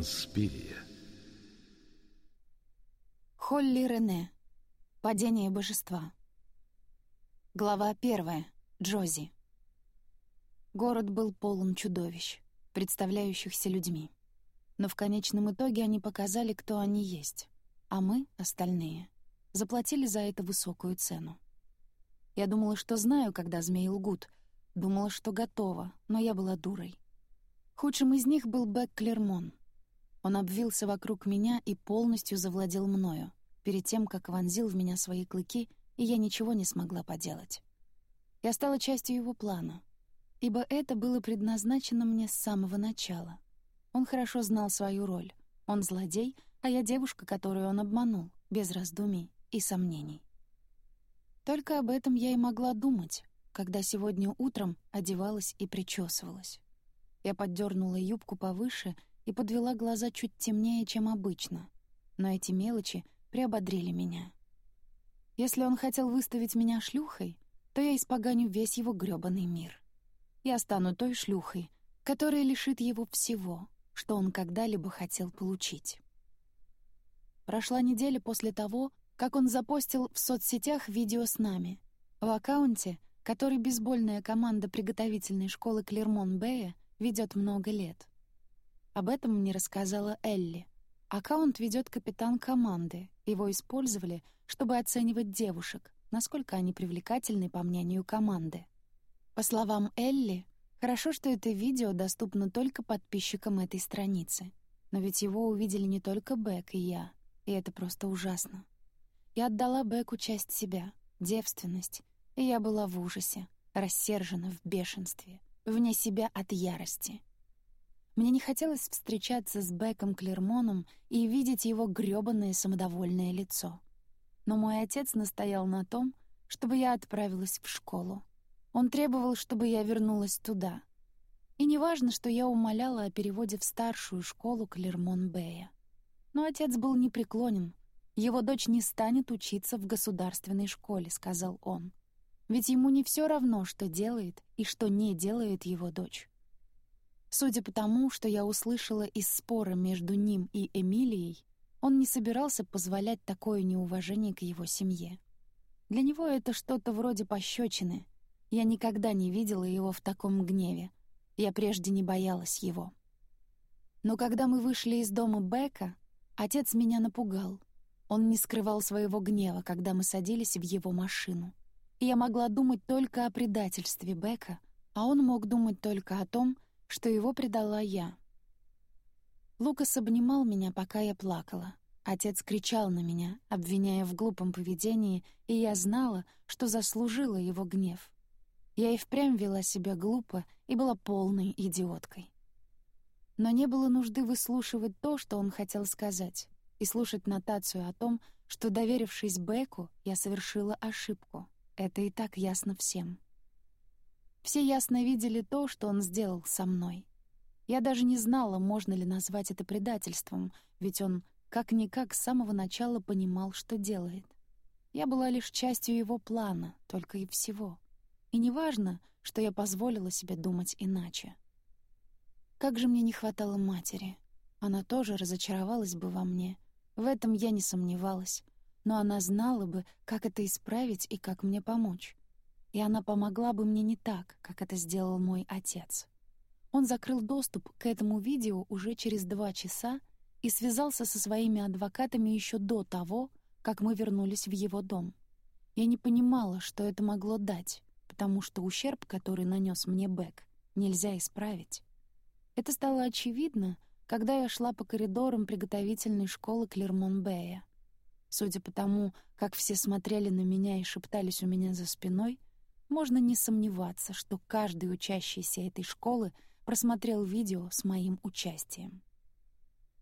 Инспирия. Холли Рене. Падение божества. Глава первая. Джози. Город был полон чудовищ, представляющихся людьми. Но в конечном итоге они показали, кто они есть, а мы, остальные, заплатили за это высокую цену. Я думала, что знаю, когда змеи лгут, думала, что готова, но я была дурой. Худшим из них был Бек Клермон. Он обвился вокруг меня и полностью завладел мною, перед тем, как вонзил в меня свои клыки, и я ничего не смогла поделать. Я стала частью его плана, ибо это было предназначено мне с самого начала. Он хорошо знал свою роль. Он злодей, а я девушка, которую он обманул, без раздумий и сомнений. Только об этом я и могла думать, когда сегодня утром одевалась и причесывалась. Я поддернула юбку повыше и подвела глаза чуть темнее, чем обычно. Но эти мелочи приободрили меня. Если он хотел выставить меня шлюхой, то я испоганю весь его грёбаный мир. Я стану той шлюхой, которая лишит его всего, что он когда-либо хотел получить. Прошла неделя после того, как он запостил в соцсетях видео с нами. В аккаунте, который бейсбольная команда приготовительной школы Клермон-Бэя ведет много лет. Об этом мне рассказала Элли. Аккаунт ведет капитан команды. Его использовали, чтобы оценивать девушек, насколько они привлекательны по мнению команды. По словам Элли, хорошо, что это видео доступно только подписчикам этой страницы. Но ведь его увидели не только Бэк и я, и это просто ужасно. Я отдала Беку часть себя, девственность, и я была в ужасе, рассержена в бешенстве вне себя от ярости. Мне не хотелось встречаться с Беком Клермоном и видеть его грёбаное самодовольное лицо. Но мой отец настоял на том, чтобы я отправилась в школу. Он требовал, чтобы я вернулась туда. И неважно, что я умоляла о переводе в старшую школу Клермон-Бэя. Но отец был непреклонен. «Его дочь не станет учиться в государственной школе», — сказал он. Ведь ему не все равно, что делает и что не делает его дочь. Судя по тому, что я услышала из спора между ним и Эмилией, он не собирался позволять такое неуважение к его семье. Для него это что-то вроде пощечины. Я никогда не видела его в таком гневе. Я прежде не боялась его. Но когда мы вышли из дома Бека, отец меня напугал. Он не скрывал своего гнева, когда мы садились в его машину я могла думать только о предательстве Бека, а он мог думать только о том, что его предала я. Лукас обнимал меня, пока я плакала. Отец кричал на меня, обвиняя в глупом поведении, и я знала, что заслужила его гнев. Я и впрямь вела себя глупо и была полной идиоткой. Но не было нужды выслушивать то, что он хотел сказать, и слушать нотацию о том, что, доверившись Беку, я совершила ошибку. Это и так ясно всем. Все ясно видели то, что он сделал со мной. Я даже не знала, можно ли назвать это предательством, ведь он как-никак с самого начала понимал, что делает. Я была лишь частью его плана, только и всего. И неважно, что я позволила себе думать иначе. Как же мне не хватало матери. Она тоже разочаровалась бы во мне. В этом я не сомневалась но она знала бы, как это исправить и как мне помочь. И она помогла бы мне не так, как это сделал мой отец. Он закрыл доступ к этому видео уже через два часа и связался со своими адвокатами еще до того, как мы вернулись в его дом. Я не понимала, что это могло дать, потому что ущерб, который нанес мне Бэк, нельзя исправить. Это стало очевидно, когда я шла по коридорам приготовительной школы Клермон-Бэя. Судя по тому, как все смотрели на меня и шептались у меня за спиной, можно не сомневаться, что каждый учащийся этой школы просмотрел видео с моим участием.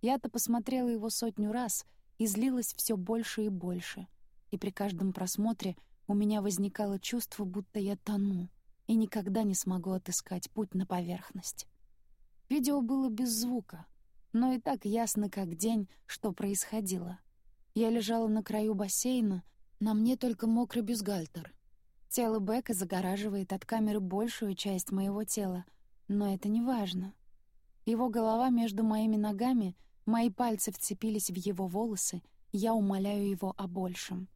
Я-то посмотрела его сотню раз и злилась все больше и больше, и при каждом просмотре у меня возникало чувство, будто я тону и никогда не смогу отыскать путь на поверхность. Видео было без звука, но и так ясно как день, что происходило — я лежала на краю бассейна, на мне только мокрый бюстгальтер. Тело Бека загораживает от камеры большую часть моего тела, но это не важно. Его голова между моими ногами, Мои пальцы вцепились в его волосы, я умоляю его о большем.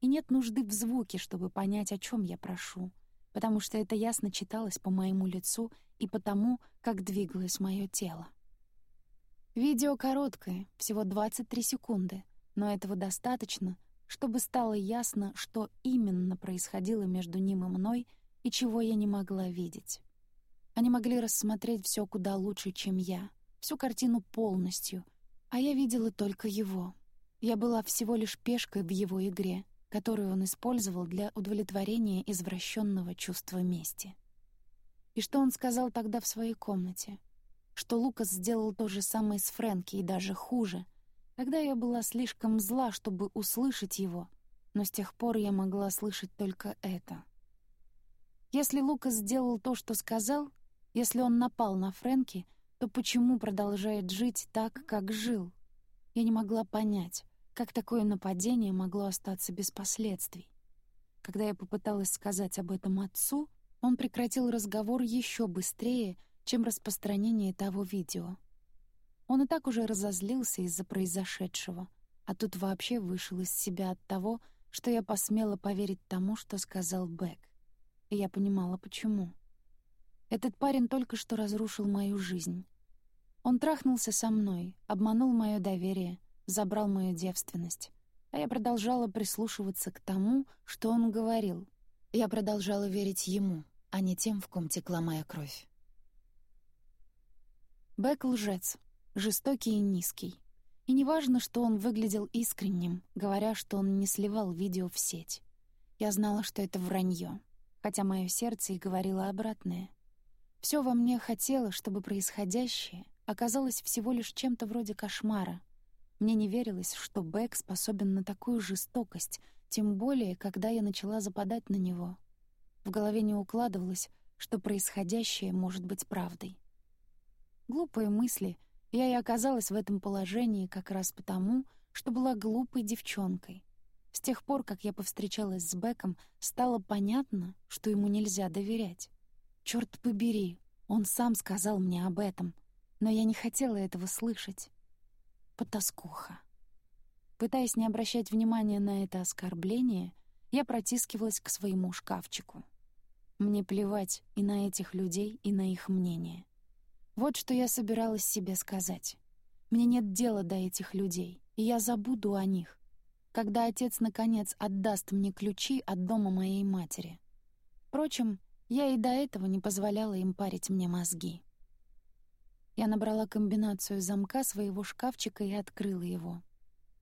И нет нужды в звуке, чтобы понять, о чем я прошу, потому что это ясно читалось по моему лицу и по тому, как двигалось мое тело. Видео короткое, всего 23 секунды, но этого достаточно, чтобы стало ясно, что именно происходило между ним и мной и чего я не могла видеть. Они могли рассмотреть все куда лучше, чем я, всю картину полностью, а я видела только его. Я была всего лишь пешкой в его игре, которую он использовал для удовлетворения извращенного чувства мести. И что он сказал тогда в своей комнате? Что Лукас сделал то же самое с Фрэнки и даже хуже. Тогда я была слишком зла, чтобы услышать его, но с тех пор я могла слышать только это. Если Лукас сделал то, что сказал, если он напал на Фрэнки, то почему продолжает жить так, как жил? Я не могла понять, как такое нападение могло остаться без последствий. Когда я попыталась сказать об этом отцу, он прекратил разговор еще быстрее, чем распространение того видео. Он и так уже разозлился из-за произошедшего, а тут вообще вышел из себя от того, что я посмела поверить тому, что сказал Бэк. И я понимала, почему. Этот парень только что разрушил мою жизнь. Он трахнулся со мной, обманул мое доверие, забрал мою девственность. А я продолжала прислушиваться к тому, что он говорил. Я продолжала верить ему, а не тем, в ком текла моя кровь. Бэк — лжец, жестокий и низкий. И неважно, что он выглядел искренним, говоря, что он не сливал видео в сеть. Я знала, что это вранье, хотя мое сердце и говорило обратное. Все во мне хотело, чтобы происходящее оказалось всего лишь чем-то вроде кошмара — мне не верилось, что Бэк способен на такую жестокость, тем более, когда я начала западать на него. В голове не укладывалось, что происходящее может быть правдой. Глупые мысли, я и оказалась в этом положении как раз потому, что была глупой девчонкой. С тех пор, как я повстречалась с Бэком, стало понятно, что ему нельзя доверять. Черт побери, он сам сказал мне об этом, но я не хотела этого слышать потаскуха. Пытаясь не обращать внимания на это оскорбление, я протискивалась к своему шкафчику. Мне плевать и на этих людей, и на их мнение. Вот что я собиралась себе сказать. Мне нет дела до этих людей, и я забуду о них, когда отец, наконец, отдаст мне ключи от дома моей матери. Впрочем, я и до этого не позволяла им парить мне мозги. Я набрала комбинацию замка своего шкафчика и открыла его.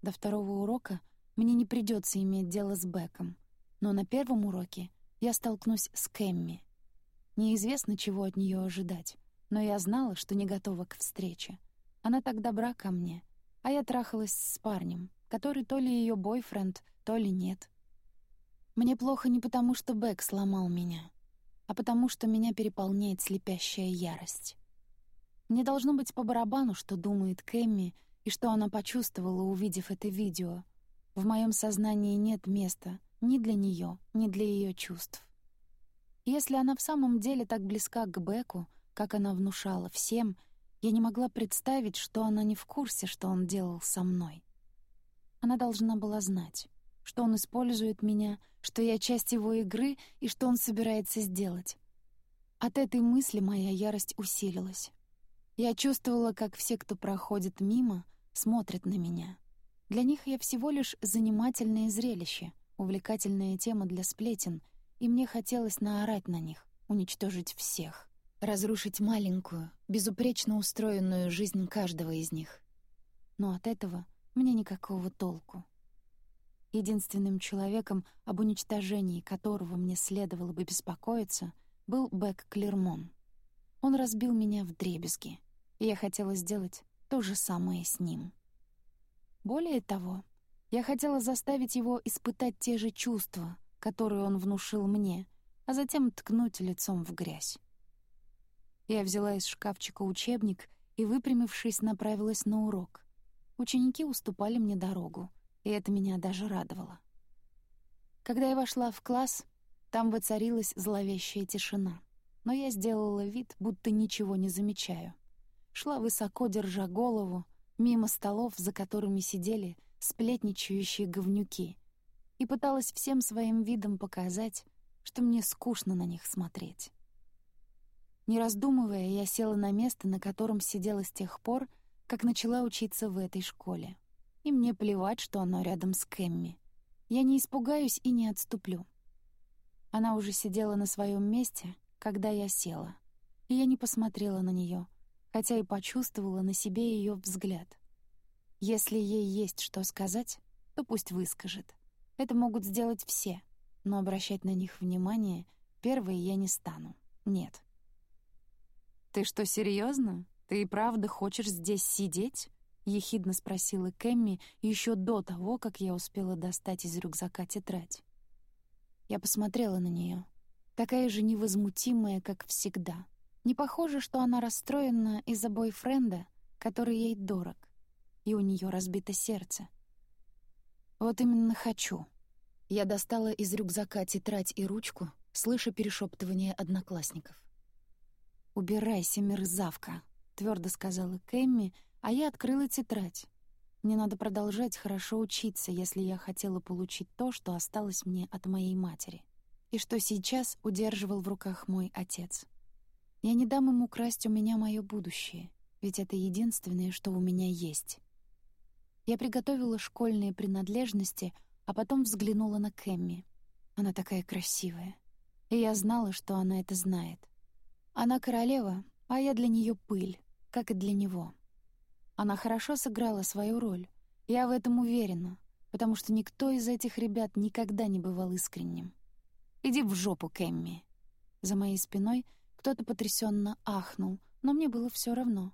До второго урока мне не придется иметь дело с Беком, но на первом уроке я столкнусь с Кэмми. Неизвестно, чего от нее ожидать, но я знала, что не готова к встрече. Она так добра ко мне, а я трахалась с парнем, который то ли ее бойфренд, то ли нет. Мне плохо не потому, что Бек сломал меня, а потому, что меня переполняет слепящая ярость. Мне должно быть по барабану, что думает Кэмми и что она почувствовала, увидев это видео. В моем сознании нет места ни для нее, ни для ее чувств. Если она в самом деле так близка к Беку, как она внушала всем, я не могла представить, что она не в курсе, что он делал со мной. Она должна была знать, что он использует меня, что я часть его игры и что он собирается сделать. От этой мысли моя ярость усилилась. Я чувствовала, как все, кто проходит мимо, смотрят на меня. Для них я всего лишь занимательное зрелище, увлекательная тема для сплетен, и мне хотелось наорать на них, уничтожить всех, разрушить маленькую, безупречно устроенную жизнь каждого из них. Но от этого мне никакого толку. Единственным человеком, об уничтожении которого мне следовало бы беспокоиться, был Бек Клермон. Он разбил меня в дребезги — и я хотела сделать то же самое с ним. Более того, я хотела заставить его испытать те же чувства, которые он внушил мне, а затем ткнуть лицом в грязь. Я взяла из шкафчика учебник и, выпрямившись, направилась на урок. Ученики уступали мне дорогу, и это меня даже радовало. Когда я вошла в класс, там воцарилась зловещая тишина, но я сделала вид, будто ничего не замечаю шла высоко, держа голову, мимо столов, за которыми сидели сплетничающие говнюки, и пыталась всем своим видом показать, что мне скучно на них смотреть. Не раздумывая, я села на место, на котором сидела с тех пор, как начала учиться в этой школе. И мне плевать, что оно рядом с Кэмми. Я не испугаюсь и не отступлю. Она уже сидела на своем месте, когда я села, и я не посмотрела на нее, хотя и почувствовала на себе ее взгляд. Если ей есть что сказать, то пусть выскажет. Это могут сделать все, но обращать на них внимание первой я не стану. Нет. «Ты что, серьезно? Ты и правда хочешь здесь сидеть?» — ехидно спросила Кэмми еще до того, как я успела достать из рюкзака тетрадь. Я посмотрела на нее, такая же невозмутимая, как всегда. Не похоже, что она расстроена из-за бойфренда, который ей дорог, и у нее разбито сердце. Вот именно хочу. Я достала из рюкзака тетрадь и ручку, слыша перешептывание одноклассников. «Убирайся, мерзавка», — твердо сказала Кэмми, а я открыла тетрадь. Мне надо продолжать хорошо учиться, если я хотела получить то, что осталось мне от моей матери, и что сейчас удерживал в руках мой отец. Я не дам ему красть у меня мое будущее, ведь это единственное, что у меня есть. Я приготовила школьные принадлежности, а потом взглянула на Кэмми. Она такая красивая. И я знала, что она это знает. Она королева, а я для нее пыль, как и для него. Она хорошо сыграла свою роль. Я в этом уверена, потому что никто из этих ребят никогда не бывал искренним. «Иди в жопу, Кэмми!» За моей спиной кто-то потрясенно ахнул, но мне было все равно.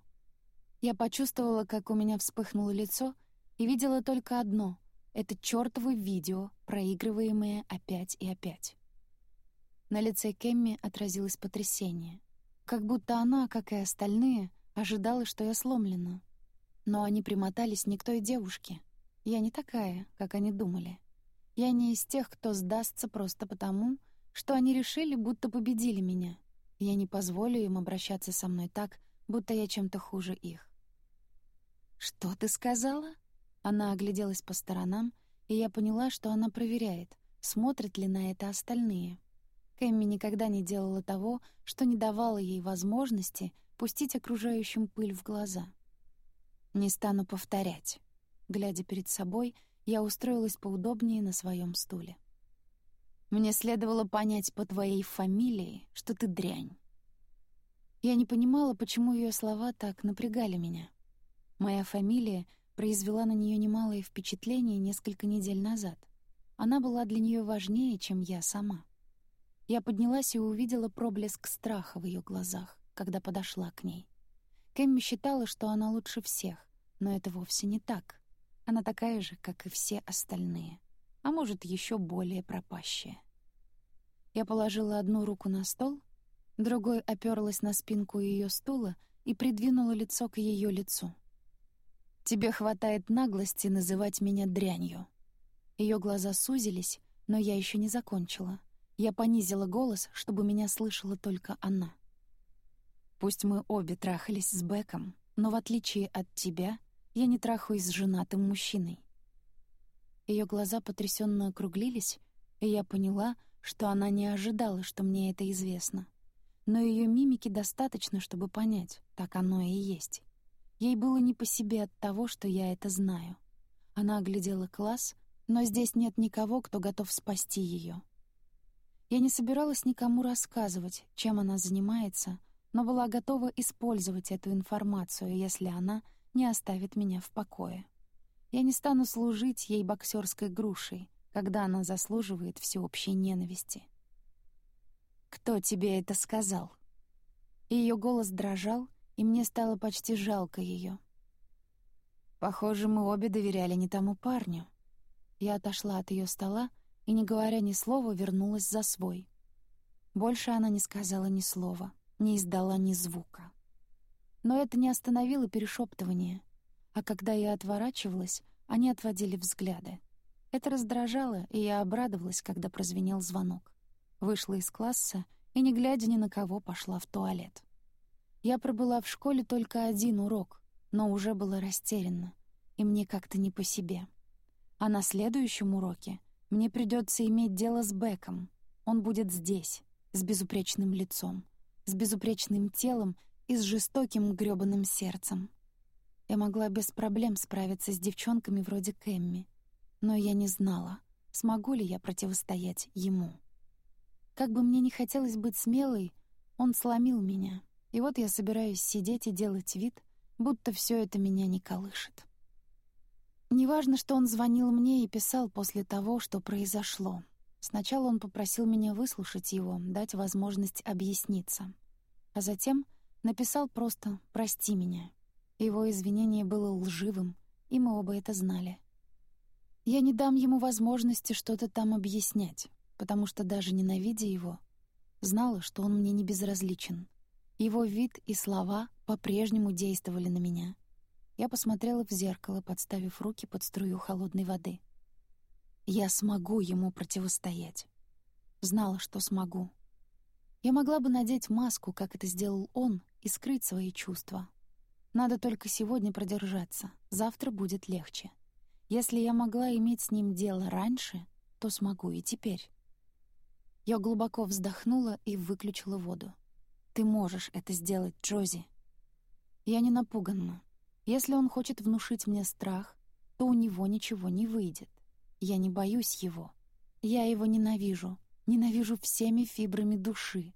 Я почувствовала, как у меня вспыхнуло лицо, и видела только одно — это чёртово видео, проигрываемое опять и опять. На лице Кэмми отразилось потрясение. Как будто она, как и остальные, ожидала, что я сломлена. Но они примотались не к той девушке. Я не такая, как они думали. Я не из тех, кто сдастся просто потому, что они решили, будто победили меня. Я не позволю им обращаться со мной так, будто я чем-то хуже их. «Что ты сказала?» Она огляделась по сторонам, и я поняла, что она проверяет, смотрят ли на это остальные. Кэмми никогда не делала того, что не давало ей возможности пустить окружающим пыль в глаза. Не стану повторять. Глядя перед собой, я устроилась поудобнее на своем стуле. Мне следовало понять по твоей фамилии, что ты дрянь. Я не понимала, почему ее слова так напрягали меня. Моя фамилия произвела на нее немалое впечатление несколько недель назад. Она была для нее важнее, чем я сама. Я поднялась и увидела проблеск страха в ее глазах, когда подошла к ней. Кэмми считала, что она лучше всех, но это вовсе не так. Она такая же, как и все остальные, а может, еще более пропащая. Я положила одну руку на стол, другой оперлась на спинку ее стула и придвинула лицо к ее лицу — Тебе хватает наглости называть меня дрянью». Ее глаза сузились, но я еще не закончила. Я понизила голос, чтобы меня слышала только она. «Пусть мы обе трахались с Беком, но в отличие от тебя, я не трахаюсь с женатым мужчиной». Ее глаза потрясенно округлились, и я поняла, что она не ожидала, что мне это известно. Но ее мимики достаточно, чтобы понять, так оно и есть. Ей было не по себе от того, что я это знаю. Она оглядела класс, но здесь нет никого, кто готов спасти ее. Я не собиралась никому рассказывать, чем она занимается, но была готова использовать эту информацию, если она не оставит меня в покое. Я не стану служить ей боксерской грушей, когда она заслуживает всеобщей ненависти. «Кто тебе это сказал?» Ее голос дрожал, и мне стало почти жалко ее. Похоже, мы обе доверяли не тому парню. Я отошла от ее стола и, не говоря ни слова, вернулась за свой. Больше она не сказала ни слова, не издала ни звука. Но это не остановило перешептывание, а когда я отворачивалась, они отводили взгляды. Это раздражало, и я обрадовалась, когда прозвенел звонок. Вышла из класса и, не глядя ни на кого, пошла в туалет. Я пробыла в школе только один урок, но уже была растеряна, и мне как-то не по себе. А на следующем уроке мне придется иметь дело с Беком. Он будет здесь, с безупречным лицом, с безупречным телом и с жестоким грёбаным сердцем. Я могла без проблем справиться с девчонками вроде Кэмми, но я не знала, смогу ли я противостоять ему. Как бы мне ни хотелось быть смелой, он сломил меня, и вот я собираюсь сидеть и делать вид, будто все это меня не колышет. Неважно, что он звонил мне и писал после того, что произошло. Сначала он попросил меня выслушать его, дать возможность объясниться. А затем написал просто «прости меня». Его извинение было лживым, и мы оба это знали. Я не дам ему возможности что-то там объяснять, потому что даже ненавидя его, знала, что он мне не безразличен. Его вид и слова по-прежнему действовали на меня — я посмотрела в зеркало, подставив руки под струю холодной воды. Я смогу ему противостоять. Знала, что смогу. Я могла бы надеть маску, как это сделал он, и скрыть свои чувства. Надо только сегодня продержаться, завтра будет легче. Если я могла иметь с ним дело раньше, то смогу и теперь. Я глубоко вздохнула и выключила воду. «Ты можешь это сделать, Джози». Я не напуганна. Если он хочет внушить мне страх, то у него ничего не выйдет. Я не боюсь его. Я его ненавижу. Ненавижу всеми фибрами души.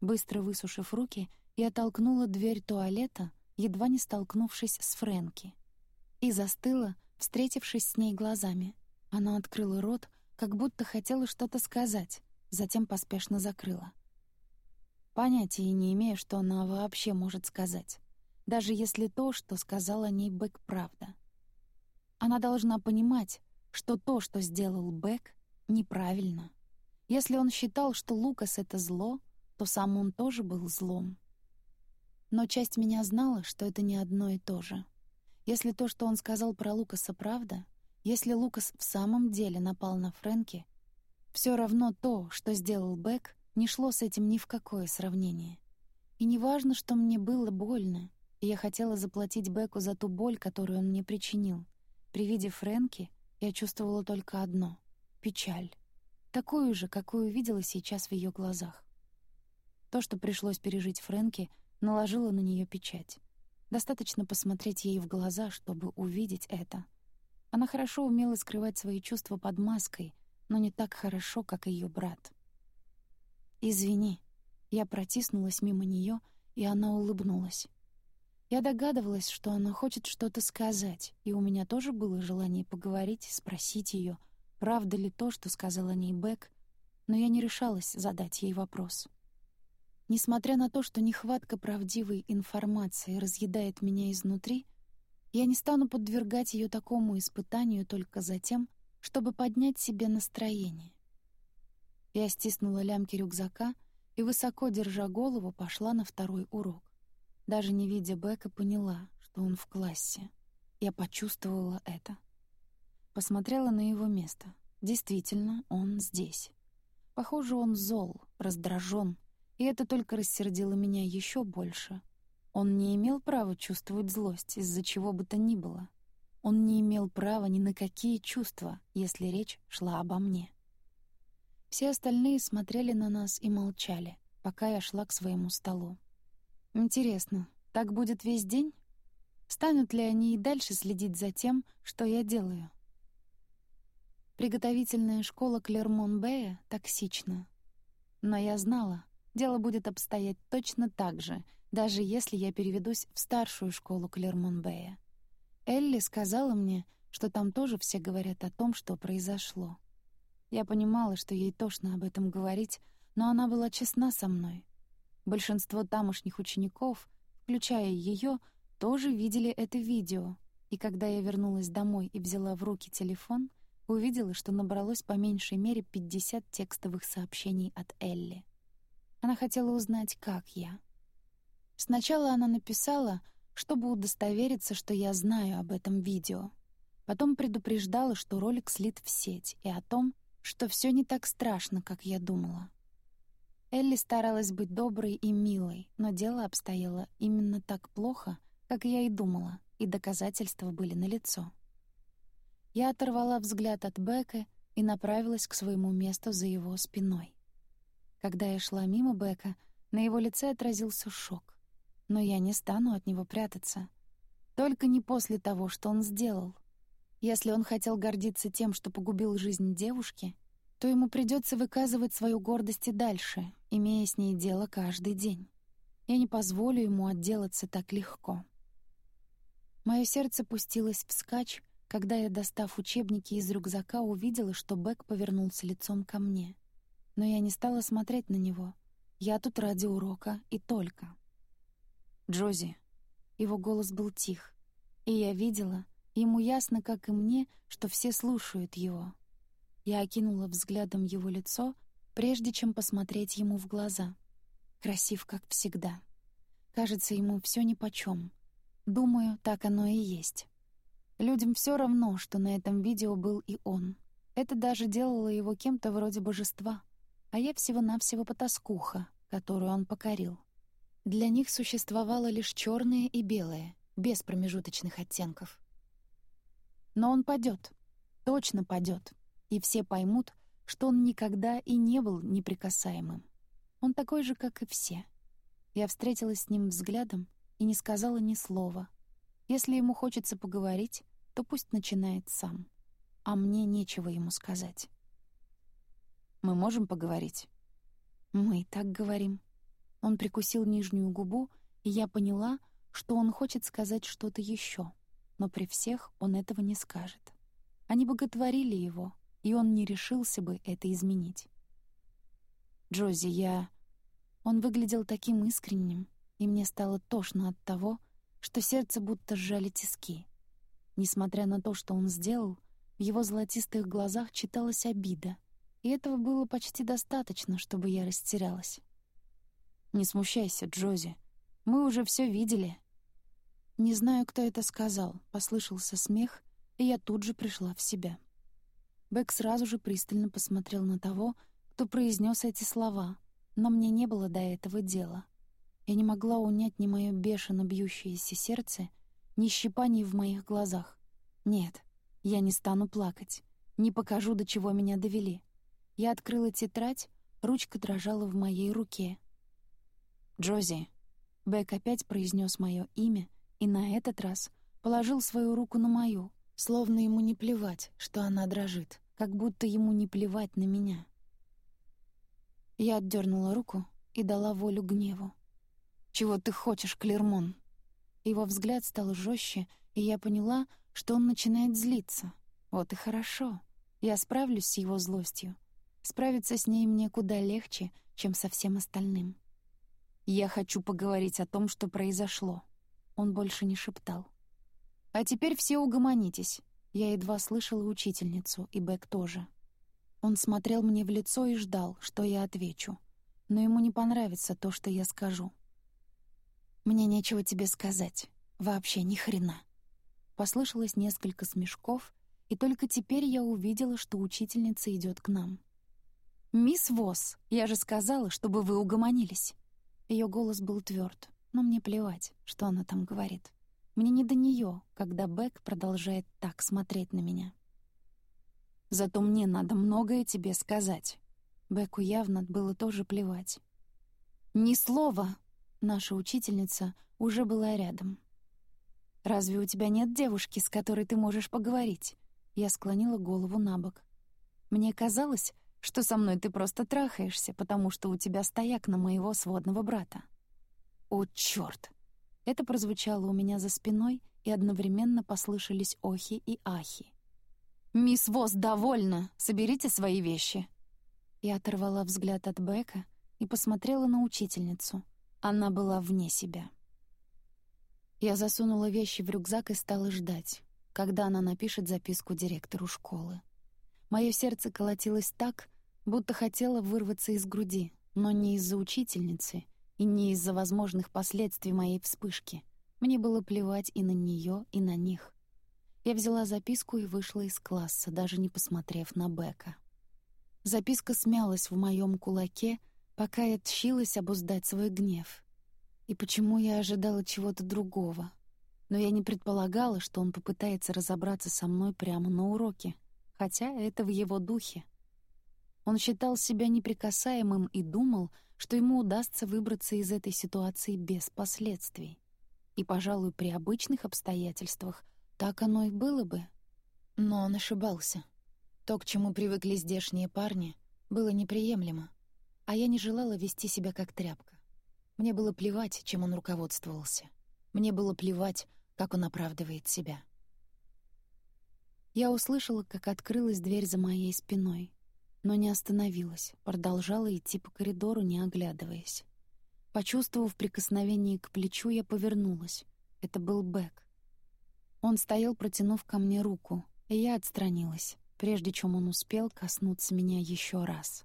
Быстро высушив руки, я толкнула дверь туалета, едва не столкнувшись с Фрэнки. И застыла, встретившись с ней глазами. Она открыла рот, как будто хотела что-то сказать, затем поспешно закрыла. Понятия не имея, что она вообще может сказать даже если то, что сказал о ней Бэк, правда. Она должна понимать, что то, что сделал Бэк, неправильно. Если он считал, что Лукас — это зло, то сам он тоже был злом. Но часть меня знала, что это не одно и то же. Если то, что он сказал про Лукаса, правда, если Лукас в самом деле напал на Фрэнки, все равно то, что сделал Бэк, не шло с этим ни в какое сравнение. И не важно, что мне было больно, я хотела заплатить Беку за ту боль, которую он мне причинил. При виде Фрэнки я чувствовала только одно — печаль. Такую же, какую видела сейчас в ее глазах. То, что пришлось пережить Фрэнки, наложило на нее печать. Достаточно посмотреть ей в глаза, чтобы увидеть это. Она хорошо умела скрывать свои чувства под маской, но не так хорошо, как ее брат. «Извини». Я протиснулась мимо нее, и она улыбнулась. Я догадывалась, что она хочет что-то сказать, и у меня тоже было желание поговорить, спросить ее, правда ли то, что сказал о ней Бек, но я не решалась задать ей вопрос. Несмотря на то, что нехватка правдивой информации разъедает меня изнутри, я не стану подвергать ее такому испытанию только за тем, чтобы поднять себе настроение. Я стиснула лямки рюкзака и, высоко держа голову, пошла на второй урок. Даже не видя Бека, поняла, что он в классе. Я почувствовала это. Посмотрела на его место. Действительно, он здесь. Похоже, он зол, раздражен, и это только рассердило меня еще больше. Он не имел права чувствовать злость из-за чего бы то ни было. Он не имел права ни на какие чувства, если речь шла обо мне. Все остальные смотрели на нас и молчали, пока я шла к своему столу. Интересно, так будет весь день? Станут ли они и дальше следить за тем, что я делаю? Приготовительная школа Клермон-Бэя токсична. Но я знала, дело будет обстоять точно так же, даже если я переведусь в старшую школу Клермон-Бэя. Элли сказала мне, что там тоже все говорят о том, что произошло. Я понимала, что ей тошно об этом говорить, но она была честна со мной. Большинство тамошних учеников, включая ее, тоже видели это видео, и когда я вернулась домой и взяла в руки телефон, увидела, что набралось по меньшей мере 50 текстовых сообщений от Элли. Она хотела узнать, как я. Сначала она написала, чтобы удостовериться, что я знаю об этом видео. Потом предупреждала, что ролик слит в сеть, и о том, что все не так страшно, как я думала. Элли старалась быть доброй и милой, но дело обстояло именно так плохо, Как я и думала, и доказательства были налицо. Я оторвала взгляд от Бека и направилась к своему месту за его спиной. Когда я шла мимо Бека, на его лице отразился шок. Но я не стану от него прятаться. Только не после того, что он сделал. Если он хотел гордиться тем, что погубил жизнь девушки, то ему придется выказывать свою гордость и дальше, имея с ней дело каждый день. Я не позволю ему отделаться так легко. Мое сердце пустилось вскачь, когда я, достав учебники из рюкзака, увидела, что Бэк повернулся лицом ко мне. Но я не стала смотреть на него. Я тут ради урока и только. «Джози». Его голос был тих. И я видела, ему ясно, как и мне, что все слушают его. Я окинула взглядом его лицо, прежде чем посмотреть ему в глаза. Красив, как всегда. Кажется, ему все нипочем. Думаю, так оно и есть. Людям все равно, что на этом видео был и он. Это даже делало его кем-то вроде божества. А я всего-навсего потаскуха, которую он покорил. Для них существовало лишь черное и белое, без промежуточных оттенков. Но он падет, точно падет, и все поймут, что он никогда и не был неприкасаемым. Он такой же, как и все. Я встретилась с ним взглядом и не сказала ни слова. Если ему хочется поговорить, то пусть начинает сам. А мне нечего ему сказать. «Мы можем поговорить?» «Мы так говорим». Он прикусил нижнюю губу, и я поняла, что он хочет сказать что-то еще, но при всех он этого не скажет. Они боготворили его, и он не решился бы это изменить. «Джози, я...» Он выглядел таким искренним, и мне стало тошно от того, что сердце будто сжали тиски. Несмотря на то, что он сделал, в его золотистых глазах читалась обида, и этого было почти достаточно, чтобы я растерялась. «Не смущайся, Джози. Мы уже все видели». Не знаю, кто это сказал, послышался смех, и я тут же пришла в себя. Бэк сразу же пристально посмотрел на того, кто произнес эти слова, но мне не было до этого дела. Я не могла унять ни мое бешено бьющееся сердце, ни щипаний в моих глазах. Нет, я не стану плакать, не покажу, до чего меня довели. Я открыла тетрадь, ручка дрожала в моей руке. «Джози», — Бэк опять произнес мое имя, и на этот раз положил свою руку на мою, словно ему не плевать, что она дрожит, как будто ему не плевать на меня. Я отдернула руку и дала волю гневу. «Чего ты хочешь, Клермон?» Его взгляд стал жестче, и я поняла, что он начинает злиться. Вот и хорошо. Я справлюсь с его злостью. Справиться с ней мне куда легче, чем со всем остальным. Я хочу поговорить о том, что произошло. Он больше не шептал. А теперь все угомонитесь. Я едва слышала учительницу, и Бэк тоже. Он смотрел мне в лицо и ждал, что я отвечу. Но ему не понравится то, что я скажу. «Мне нечего тебе сказать. Вообще ни хрена». Послышалось несколько смешков, и только теперь я увидела, что учительница идет к нам. «Мисс Восс, я же сказала, чтобы вы угомонились». Ее голос был тверд, но мне плевать, что она там говорит. Мне не до нее, когда Бэк продолжает так смотреть на меня. «Зато мне надо многое тебе сказать». Беку явно было тоже плевать. «Ни слова!» Наша учительница уже была рядом. «Разве у тебя нет девушки, с которой ты можешь поговорить?» Я склонила голову на бок. «Мне казалось, что со мной ты просто трахаешься, потому что у тебя стояк на моего сводного брата». «О, чёрт!» Это прозвучало у меня за спиной, и одновременно послышались охи и ахи. «Мисс Вос, довольна! Соберите свои вещи!» Я оторвала взгляд от Бека и посмотрела на учительницу. Она была вне себя. Я засунула вещи в рюкзак и стала ждать, когда она напишет записку директору школы. Мое сердце колотилось так, будто хотело вырваться из груди, но не из-за учительницы и не из-за возможных последствий моей вспышки. Мне было плевать и на нее, и на них. Я взяла записку и вышла из класса, даже не посмотрев на Бека. Записка смялась в моем кулаке, пока я тщилась обуздать свой гнев. И почему я ожидала чего-то другого? но я не предполагала, что он попытается разобраться со мной прямо на уроке, хотя это в его духе. Он считал себя неприкасаемым и думал, что ему удастся выбраться из этой ситуации без последствий. И, пожалуй, при обычных обстоятельствах так оно и было бы. Но он ошибался. То, к чему привыкли здешние парни, было неприемлемо, а я не желала вести себя как тряпка. Мне было плевать, чем он руководствовался. Мне было плевать, как он оправдывает себя. Я услышала, как открылась дверь за моей спиной, но не остановилась, продолжала идти по коридору, не оглядываясь. Почувствовав прикосновение к плечу, я повернулась. Это был Бэк. Он стоял, протянув ко мне руку, и я отстранилась, прежде чем он успел коснуться меня еще раз.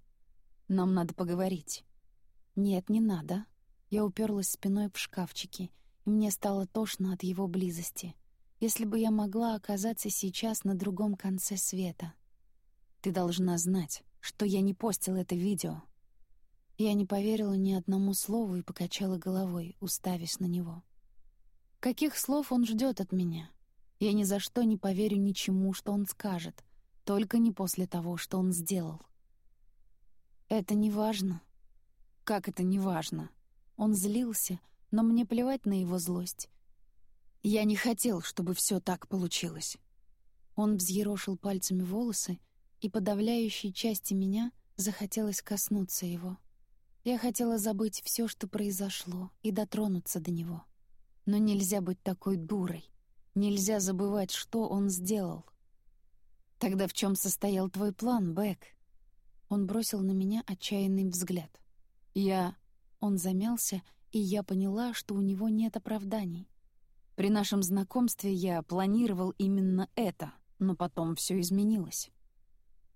«Нам надо поговорить». «Нет, не надо». Я уперлась спиной в шкафчики — и мне стало тошно от его близости. Если бы я могла оказаться сейчас на другом конце света. Ты должна знать, что я не постил это видео. Я не поверила ни одному слову и покачала головой, уставясь на него. Каких слов он ждет от меня? Я ни за что не поверю ничему, что он скажет, только не после того, что он сделал. Это не важно. Как это не важно? Он злился, но мне плевать на его злость. Я не хотел, чтобы все так получилось. Он взъерошил пальцами волосы, и подавляющей части меня захотелось коснуться его. Я хотела забыть все, что произошло, и дотронуться до него. Но нельзя быть такой дурой. Нельзя забывать, что он сделал. Тогда в чем состоял твой план, Бэк? Он бросил на меня отчаянный взгляд. Я... Он замялся, и я поняла, что у него нет оправданий. При нашем знакомстве я планировал именно это, но потом все изменилось.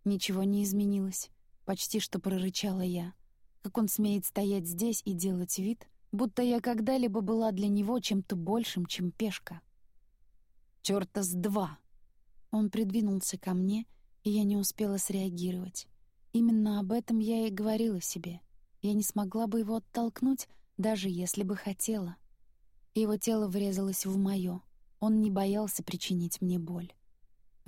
Ничего не изменилось, почти что прорычала я. Как он смеет стоять здесь и делать вид, будто я когда-либо была для него чем-то большим, чем пешка. Чёрта с два! Он придвинулся ко мне, и я не успела среагировать. Именно об этом я и говорила себе. Я не смогла бы его оттолкнуть, даже если бы хотела. Его тело врезалось в моё. Он не боялся причинить мне боль.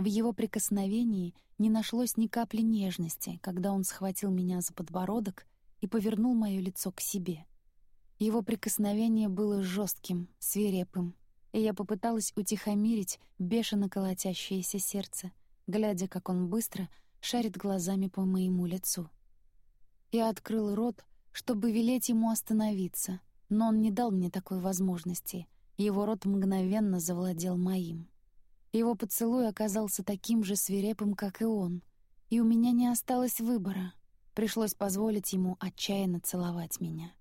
В его прикосновении не нашлось ни капли нежности, когда он схватил меня за подбородок и повернул моё лицо к себе. Его прикосновение было жестким, свирепым, и я попыталась утихомирить бешено колотящееся сердце, глядя, как он быстро шарит глазами по моему лицу. Я открыл рот, чтобы велеть ему остановиться, но он не дал мне такой возможности. Его рот мгновенно завладел моим. Его поцелуй оказался таким же свирепым, как и он, и у меня не осталось выбора. Пришлось позволить ему отчаянно целовать меня.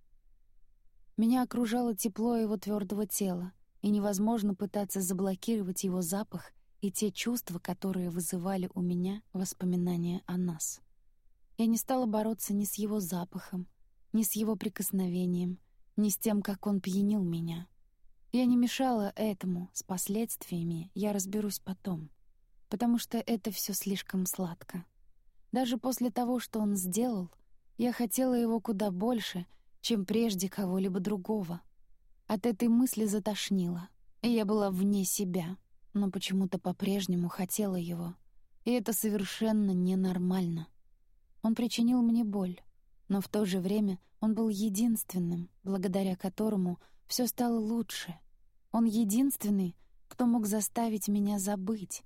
Меня окружало тепло его твердого тела, и невозможно пытаться заблокировать его запах и те чувства, которые вызывали у меня воспоминания о нас. Я не стала бороться ни с его запахом, ни с его прикосновением, ни с тем, как он пьянил меня. Я не мешала этому, с последствиями я разберусь потом, потому что это все слишком сладко. Даже после того, что он сделал, я хотела его куда больше, чем прежде кого-либо другого. От этой мысли затошнило, и я была вне себя, но почему-то по-прежнему хотела его. И это совершенно ненормально. Он причинил мне боль, но в то же время он был единственным, благодаря которому все стало лучше. Он единственный, кто мог заставить меня забыть.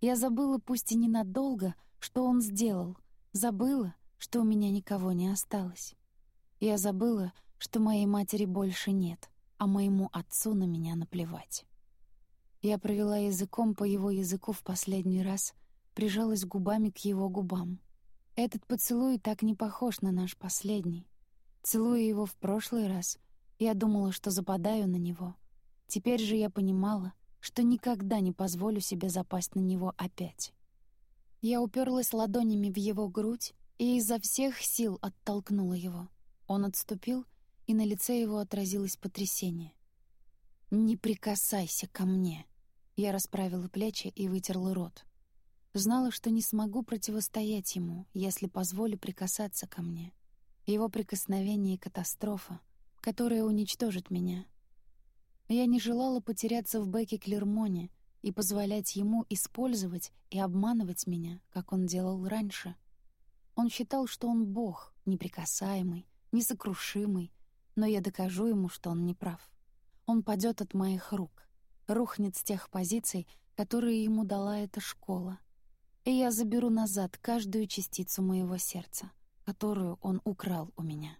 Я забыла, пусть и ненадолго, что он сделал, забыла, что у меня никого не осталось. Я забыла, что моей матери больше нет, а моему отцу на меня наплевать. Я провела языком по его языку в последний раз, прижалась губами к его губам — этот поцелуй так не похож на наш последний. Целуя его в прошлый раз, я думала, что западаю на него. Теперь же я понимала, что никогда не позволю себе запасть на него опять. Я уперлась ладонями в его грудь и изо всех сил оттолкнула его. Он отступил, и на лице его отразилось потрясение. «Не прикасайся ко мне!» Я расправила плечи и вытерла рот. Знала, что не смогу противостоять ему, если позволю прикасаться ко мне. Его прикосновение — катастрофа, которая уничтожит меня. Я не желала потеряться в Беке Клермоне и позволять ему использовать и обманывать меня, как он делал раньше. Он считал, что он бог, неприкасаемый, несокрушимый, но я докажу ему, что он не прав. Он падет от моих рук, рухнет с тех позиций, которые ему дала эта школа. И я заберу назад каждую частицу моего сердца, которую он украл у меня.